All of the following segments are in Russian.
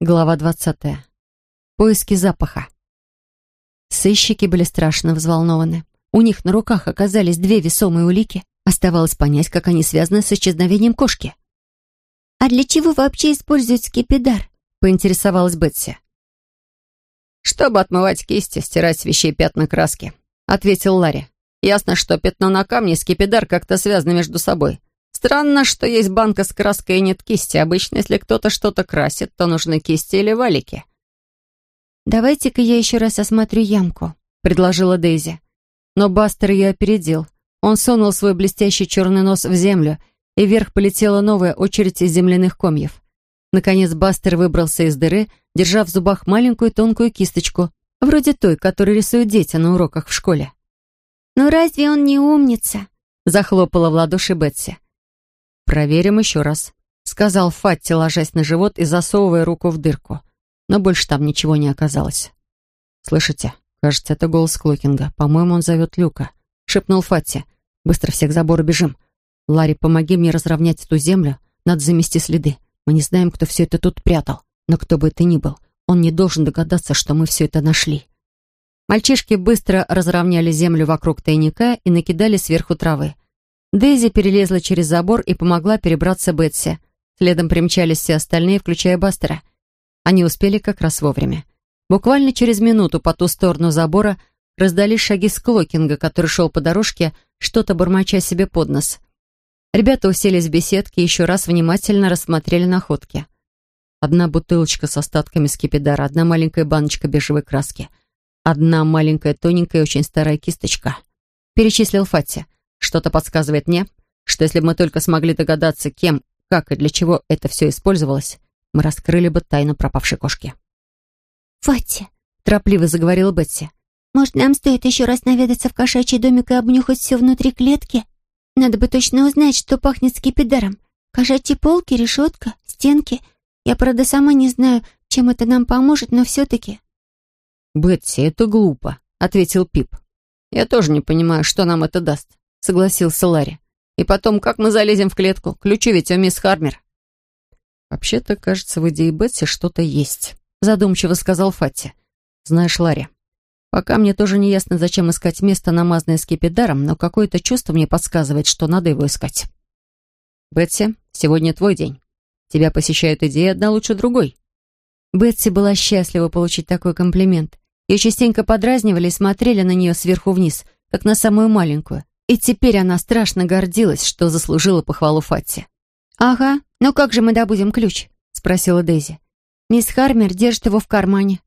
Глава двадцатая. Поиски запаха. Сыщики были страшно взволнованы. У них на руках оказались две весомые улики. Оставалось понять, как они связаны с исчезновением кошки. «А для чего вообще используют скипидар?» — поинтересовалась Бетси. «Чтобы отмывать кисти, стирать с вещей пятна краски», — ответил Ларри. «Ясно, что пятно на камне и скипидар как-то связаны между собой. Странно, что есть банка с краской и нет кисти. Обычно, если кто-то что-то красит, то нужны кисти или валики. «Давайте-ка я еще раз осмотрю ямку», — предложила Дейзи. Но Бастер ее опередил. Он сунул свой блестящий черный нос в землю, и вверх полетела новая очередь из земляных комьев. Наконец Бастер выбрался из дыры, держа в зубах маленькую тонкую кисточку, вроде той, которую рисуют дети на уроках в школе. «Ну разве он не умница?» — захлопала в ладоши Бетси. «Проверим еще раз», — сказал Фатти, ложась на живот и засовывая руку в дырку. Но больше там ничего не оказалось. «Слышите? Кажется, это голос Клокинга. По-моему, он зовет Люка», — шепнул Фатти. «Быстро всех забору бежим. Ларри, помоги мне разровнять эту землю. Надо замести следы. Мы не знаем, кто все это тут прятал. Но кто бы это ни был, он не должен догадаться, что мы все это нашли». Мальчишки быстро разровняли землю вокруг тайника и накидали сверху травы. Дейзи перелезла через забор и помогла перебраться Бетси. Следом примчались все остальные, включая Бастера. Они успели как раз вовремя. Буквально через минуту по ту сторону забора раздались шаги Склокинга, который шел по дорожке, что-то бормоча себе под нос. Ребята уселись в беседке и еще раз внимательно рассмотрели находки. Одна бутылочка с остатками скипидара, одна маленькая баночка бежевой краски, одна маленькая тоненькая очень старая кисточка. Перечислил Фатти. Что-то подсказывает мне, что если бы мы только смогли догадаться, кем, как и для чего это все использовалось, мы раскрыли бы тайну пропавшей кошки. «Фатти», — торопливо заговорила Бетси, «может, нам стоит еще раз наведаться в кошачий домик и обнюхать все внутри клетки? Надо бы точно узнать, что пахнет скипидаром. Кошачьи полки, решетка, стенки. Я, правда, сама не знаю, чем это нам поможет, но все-таки...» «Бетси, это глупо», — ответил Пип. «Я тоже не понимаю, что нам это даст. — согласился Ларри. «И потом, как мы залезем в клетку? Ключи ведь у мисс Хармер». «Вообще-то, кажется, в идее Бетси что-то есть», — задумчиво сказал Фатти. «Знаешь, Ларри, пока мне тоже не ясно, зачем искать место, намазанное скипидаром, но какое-то чувство мне подсказывает, что надо его искать». «Бетси, сегодня твой день. Тебя посещают идеи одна лучше другой». Бетси была счастлива получить такой комплимент. Ее частенько подразнивали и смотрели на нее сверху вниз, как на самую маленькую. И теперь она страшно гордилась, что заслужила похвалу Фатти. «Ага, но как же мы добудем ключ?» — спросила Дейзи. «Мисс Хармер держит его в кармане».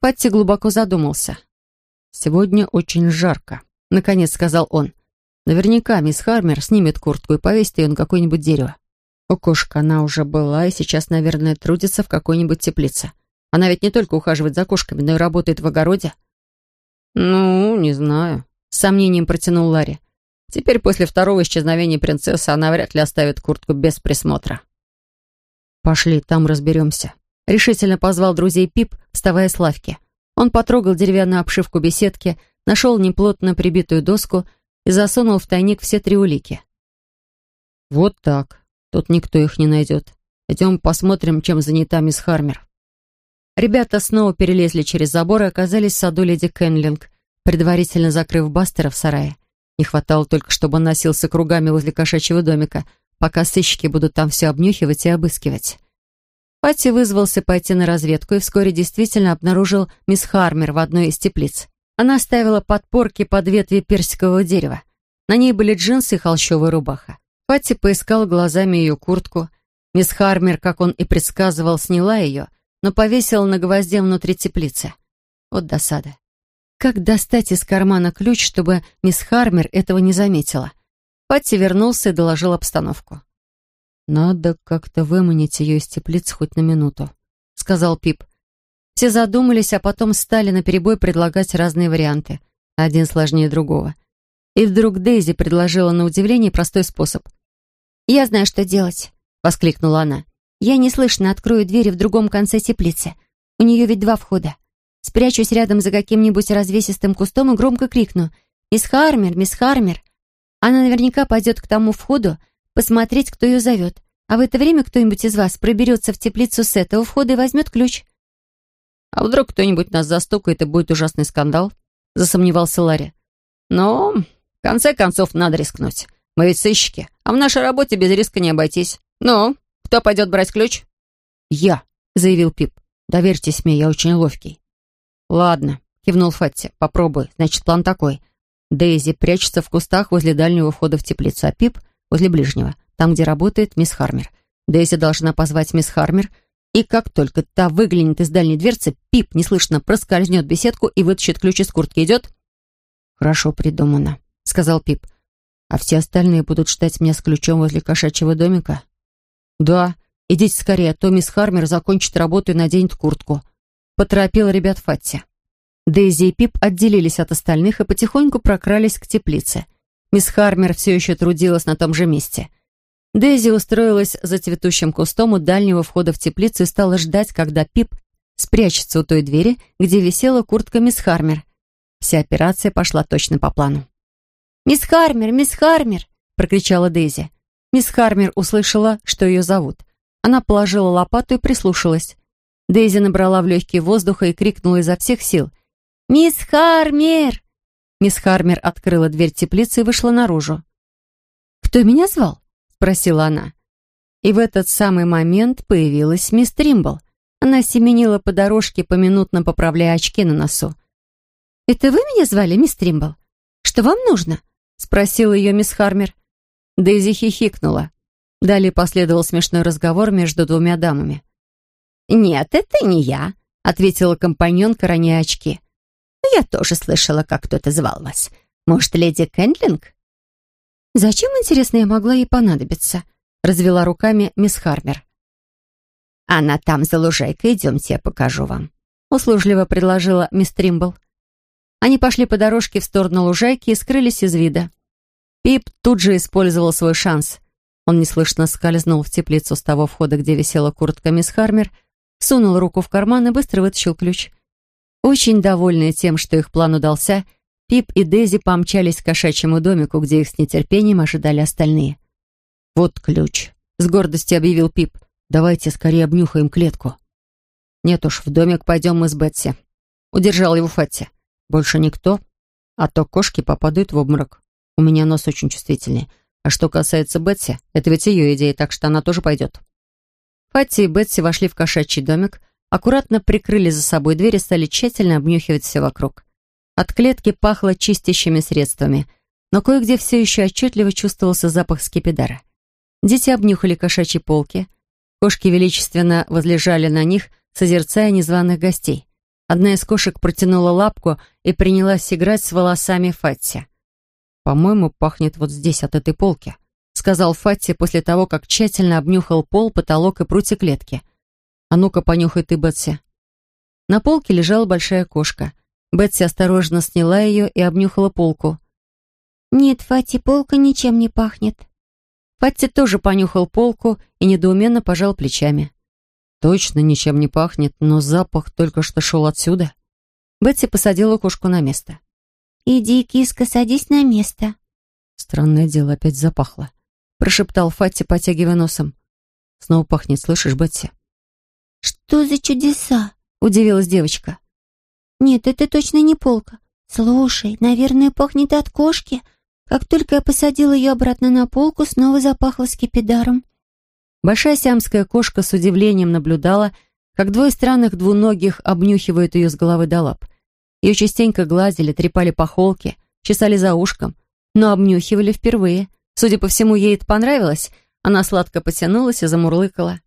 Фатти глубоко задумался. «Сегодня очень жарко», — наконец сказал он. «Наверняка мисс Хармер снимет куртку и повесит ее на какое-нибудь дерево. У кошка она уже была и сейчас, наверное, трудится в какой-нибудь теплице. Она ведь не только ухаживает за кошками, но и работает в огороде». «Ну, не знаю», с сомнением протянул Ларри. Теперь после второго исчезновения принцессы она вряд ли оставит куртку без присмотра. «Пошли, там разберемся», — решительно позвал друзей Пип, вставая с лавки. Он потрогал деревянную обшивку беседки, нашел неплотно прибитую доску и засунул в тайник все три улики. «Вот так. Тут никто их не найдет. Идем посмотрим, чем занята мисс Хармер». Ребята снова перелезли через забор и оказались в саду леди Кенлинг, предварительно закрыв Бастера в сарае. Не хватало только, чтобы он носился кругами возле кошачьего домика, пока сыщики будут там все обнюхивать и обыскивать. Патти вызвался пойти на разведку и вскоре действительно обнаружил мисс Хармер в одной из теплиц. Она ставила подпорки под ветви персикового дерева. На ней были джинсы и холщовая рубаха. Патти поискал глазами ее куртку. Мисс Хармер, как он и предсказывал, сняла ее, но повесила на гвозде внутри теплицы. Вот досада. Как достать из кармана ключ, чтобы мисс Хармер этого не заметила? Патти вернулся и доложил обстановку. «Надо как-то выманить ее из теплиц хоть на минуту», — сказал Пип. Все задумались, а потом стали наперебой предлагать разные варианты, один сложнее другого. И вдруг Дейзи предложила на удивление простой способ. «Я знаю, что делать», — воскликнула она. «Я неслышно открою двери в другом конце теплицы. У нее ведь два входа. Спрячусь рядом за каким-нибудь развесистым кустом и громко крикну «Мисс Хармер! Мисс Хармер!» Она наверняка пойдет к тому входу посмотреть, кто ее зовет. а в это время кто-нибудь из вас проберется в теплицу с этого входа и возьмет ключ. «А вдруг кто-нибудь нас застукает и будет ужасный скандал?» — засомневался Ларри. «Но, в конце концов, надо рискнуть. Мы ведь сыщики, а в нашей работе без риска не обойтись. Ну, кто пойдет брать ключ?» «Я», — заявил Пип. «Доверьтесь мне, я очень ловкий». «Ладно», — кивнул Фатти. «Попробуй. Значит, план такой. Дейзи прячется в кустах возле дальнего входа в теплицу, а Пип — возле ближнего, там, где работает мисс Хармер. Дейзи должна позвать мисс Хармер, и как только та выглянет из дальней дверцы, Пип неслышно проскользнет в беседку и вытащит ключ из куртки. Идет? «Хорошо придумано», — сказал Пип. «А все остальные будут ждать меня с ключом возле кошачьего домика?» «Да. Идите скорее, а то мисс Хармер закончит работу и наденет куртку», — поторопил ребят Фатти. Дейзи и Пип отделились от остальных и потихоньку прокрались к теплице. Мисс Хармер все еще трудилась на том же месте — Дейзи устроилась за цветущим кустом у дальнего входа в теплицу и стала ждать, когда Пип спрячется у той двери, где висела куртка мисс Хармер. Вся операция пошла точно по плану. «Мисс Хармер, мисс Хармер!» — прокричала Дейзи. Мисс Хармер услышала, что ее зовут. Она положила лопату и прислушалась. Дейзи набрала в легкие воздуха и крикнула изо всех сил. «Мисс Хармер!» Мисс Хармер открыла дверь теплицы и вышла наружу. «Кто меня звал?» спросила она. И в этот самый момент появилась мисс Тримбл. Она семенила по дорожке, поминутно поправляя очки на носу. «Это вы меня звали, мисс Тримбл? Что вам нужно?» спросила ее мисс Хармер. Дейзи хихикнула. Далее последовал смешной разговор между двумя дамами. «Нет, это не я», — ответила компаньонка, роняя очки. «Я тоже слышала, как кто-то звал вас. Может, леди Кэндлинг?» «Зачем, интересно, я могла ей понадобиться?» — развела руками мисс Хармер. «Она там за лужайкой, идемте, я покажу вам», — услужливо предложила мисс Тримбл. Они пошли по дорожке в сторону лужайки и скрылись из вида. Пип тут же использовал свой шанс. Он неслышно скользнул в теплицу с того входа, где висела куртка мисс Хармер, сунул руку в карман и быстро вытащил ключ. Очень довольные тем, что их план удался, Пип и Дейзи помчались к кошачьему домику, где их с нетерпением ожидали остальные. «Вот ключ», — с гордостью объявил Пип. «Давайте скорее обнюхаем клетку». «Нет уж, в домик пойдем мы с Бетси», — удержал его Фатти. «Больше никто, а то кошки попадают в обморок. У меня нос очень чувствительный. А что касается Бетси, это ведь ее идея, так что она тоже пойдет». Фатти и Бетси вошли в кошачий домик, аккуратно прикрыли за собой дверь и стали тщательно обнюхивать все вокруг. От клетки пахло чистящими средствами, но кое-где все еще отчетливо чувствовался запах скипидара. Дети обнюхали кошачьи полки. Кошки величественно возлежали на них, созерцая незваных гостей. Одна из кошек протянула лапку и принялась играть с волосами Фатти. «По-моему, пахнет вот здесь, от этой полки», сказал Фатти после того, как тщательно обнюхал пол, потолок и прутья клетки. «А ну-ка, понюхай ты, Бетси». На полке лежала большая кошка — Бетси осторожно сняла ее и обнюхала полку. «Нет, Фати, полка ничем не пахнет». Фатти тоже понюхал полку и недоуменно пожал плечами. «Точно ничем не пахнет, но запах только что шел отсюда». Бетси посадила кошку на место. «Иди, киска, садись на место». Странное дело, опять запахло. Прошептал Фатти, потягивая носом. «Снова пахнет, слышишь, Бетси?» «Что за чудеса?» — удивилась девочка. «Нет, это точно не полка. Слушай, наверное, пахнет от кошки. Как только я посадила ее обратно на полку, снова запахло скипидаром». Большая сиамская кошка с удивлением наблюдала, как двое странных двуногих обнюхивают ее с головы до лап. Ее частенько гладили, трепали по холке, чесали за ушком, но обнюхивали впервые. Судя по всему, ей это понравилось. Она сладко потянулась и замурлыкала.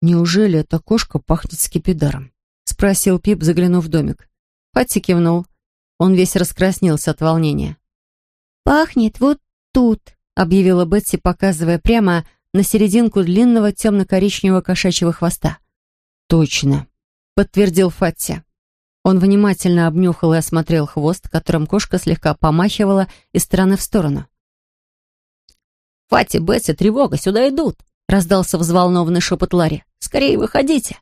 «Неужели эта кошка пахнет скипидаром?» спросил Пип, заглянув в домик. Патти кивнул. Он весь раскраснелся от волнения. «Пахнет вот тут», — объявила Бетси, показывая прямо на серединку длинного темно-коричневого кошачьего хвоста. «Точно», — подтвердил Фатти. Он внимательно обнюхал и осмотрел хвост, которым кошка слегка помахивала из стороны в сторону. «Фати, Бетси, тревога, сюда идут!» — раздался взволнованный шепот Ларри. «Скорее выходите!»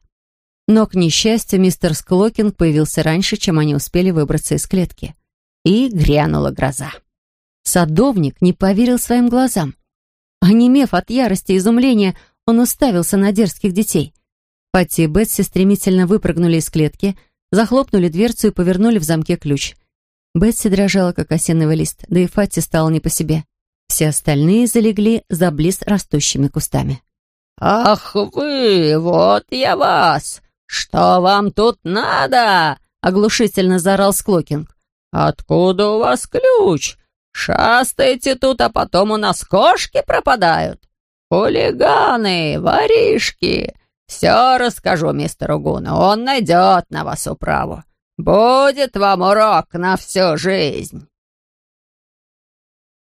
Но, к несчастью, мистер Склокинг появился раньше, чем они успели выбраться из клетки. И грянула гроза. Садовник не поверил своим глазам. Онемев от ярости и изумления, он уставился на дерзких детей. Патти и Бетси стремительно выпрыгнули из клетки, захлопнули дверцу и повернули в замке ключ. Бетси дрожала, как осиновый лист, да и Фатти стала не по себе. Все остальные залегли за близ растущими кустами. «Ах вы, вот я вас! Что вам тут надо?» — оглушительно заорал Склокинг. «Откуда у вас ключ? Шастаете тут, а потом у нас кошки пропадают. Хулиганы, воришки. Все расскажу мистеру Гуну, он найдет на вас управу. Будет вам урок на всю жизнь».